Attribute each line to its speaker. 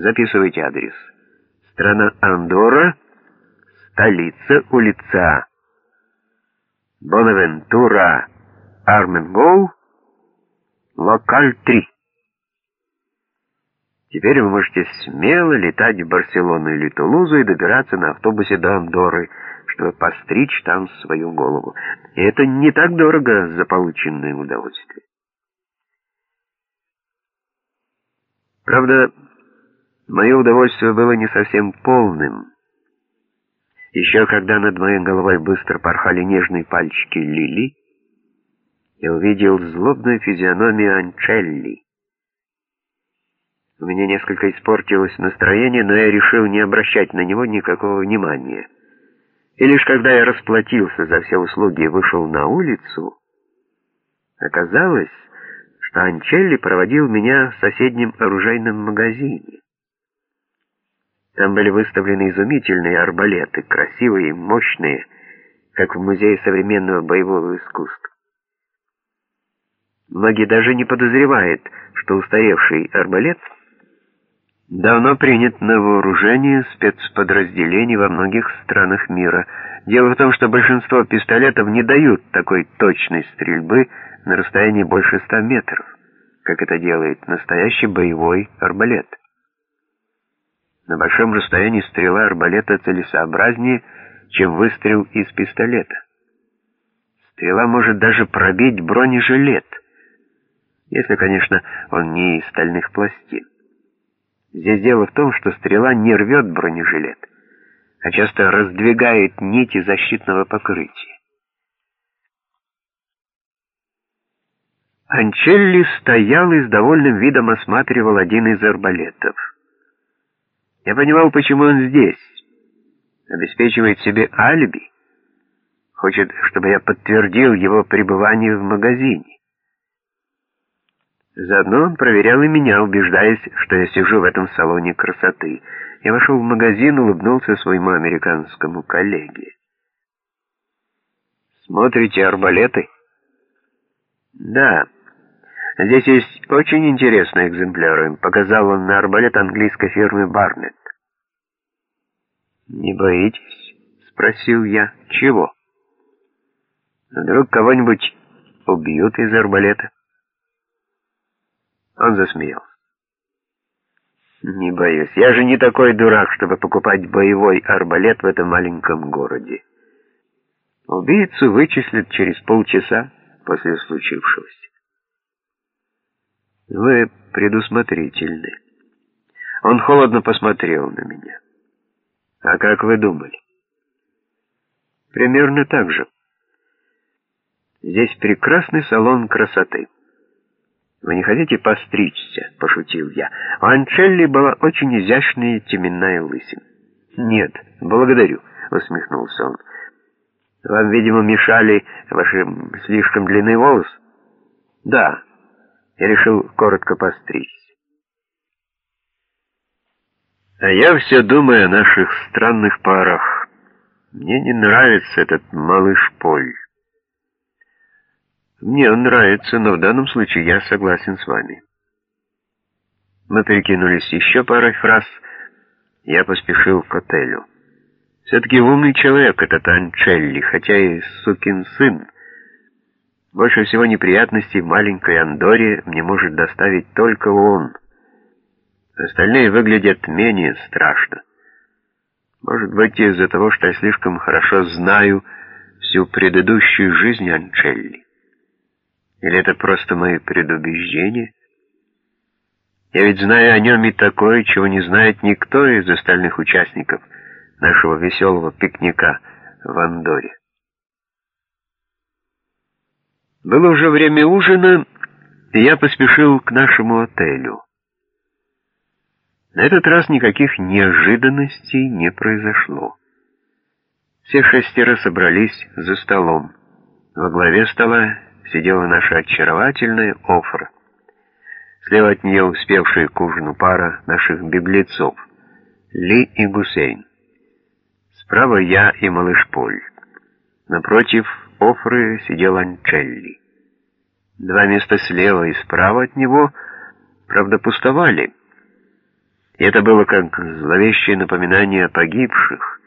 Speaker 1: Записывайте адрес. Страна Андорра, столица, улица Бонавентура, Арменгоу, локаль 3. Теперь вы можете смело летать в Барселону или Тулузу и добираться на автобусе до Андоры, чтобы постричь там свою голову. И это не так дорого за полученное удовольствие. Правда, мое удовольствие было не совсем полным. Еще когда над моей головой быстро порхали нежные пальчики Лили, я увидел злобную физиономию Анчелли. У меня несколько испортилось настроение, но я решил не обращать на него никакого внимания. И лишь когда я расплатился за все услуги и вышел на улицу, оказалось, что Анчелли проводил меня в соседнем оружейном магазине. Там были выставлены изумительные арбалеты, красивые и мощные, как в Музее современного боевого искусства. Многие даже не подозревают, что устаревший арбалет — давно принят на вооружение спецподразделений во многих странах мира. Дело в том, что большинство пистолетов не дают такой точной стрельбы на расстоянии больше ста метров, как это делает настоящий боевой арбалет. На большом расстоянии стрела арбалета целесообразнее, чем выстрел из пистолета. Стрела может даже пробить бронежилет, если, конечно, он не из стальных пластин. Здесь дело в том, что стрела не рвет бронежилет, а часто раздвигает нити защитного покрытия. Анчелли стоял и с довольным видом осматривал один из арбалетов. Я понимал, почему он здесь. Обеспечивает себе алиби. Хочет, чтобы я подтвердил его пребывание в магазине. Заодно он проверял и меня, убеждаясь, что я сижу в этом салоне красоты. Я вошел в магазин, улыбнулся своему американскому коллеге. «Смотрите арбалеты?» «Да. Здесь есть очень интересные экземпляры», — показал он на арбалет английской фирмы «Барнетт». «Не боитесь?» — спросил я. «Чего?» «Вдруг кого-нибудь убьют из арбалета?» Он засмеялся. «Не боюсь. Я же не такой дурак, чтобы покупать боевой арбалет в этом маленьком городе. Убийцу вычислят через полчаса после случившегося. Вы предусмотрительны». Он холодно посмотрел на меня. «А как вы думали?» «Примерно так же. Здесь прекрасный салон красоты». «Вы не хотите постричься?» — пошутил я. У Анчелли была очень изящная теменная лысина. «Нет, благодарю», — усмехнулся он. «Вам, видимо, мешали ваши слишком длинные волосы?» «Да». Я решил коротко постричься. А я все думаю о наших странных парах. Мне не нравится этот малыш Поль. Мне он нравится, но в данном случае я согласен с вами. Мы перекинулись еще парой фраз. Я поспешил к отелю. Все-таки умный человек этот Анчелли, хотя и сукин сын. Больше всего неприятностей маленькой Андоре мне может доставить только он. Остальные выглядят менее страшно. Может быть, из-за того, что я слишком хорошо знаю всю предыдущую жизнь Анчелли. Или это просто мои предубеждения? Я ведь знаю о нем и такое, чего не знает никто из остальных участников нашего веселого пикника в Андоре. Было уже время ужина, и я поспешил к нашему отелю. На этот раз никаких неожиданностей не произошло. Все шестеро собрались за столом. Во главе стола сидела наша очаровательная Офра. Слева от нее успевшая к ужину пара наших беглецов, Ли и Гусейн. Справа я и малыш Поль. Напротив Офры сидел Анчелли. Два места слева и справа от него, правда, пустовали. И это было как зловещее напоминание о погибших,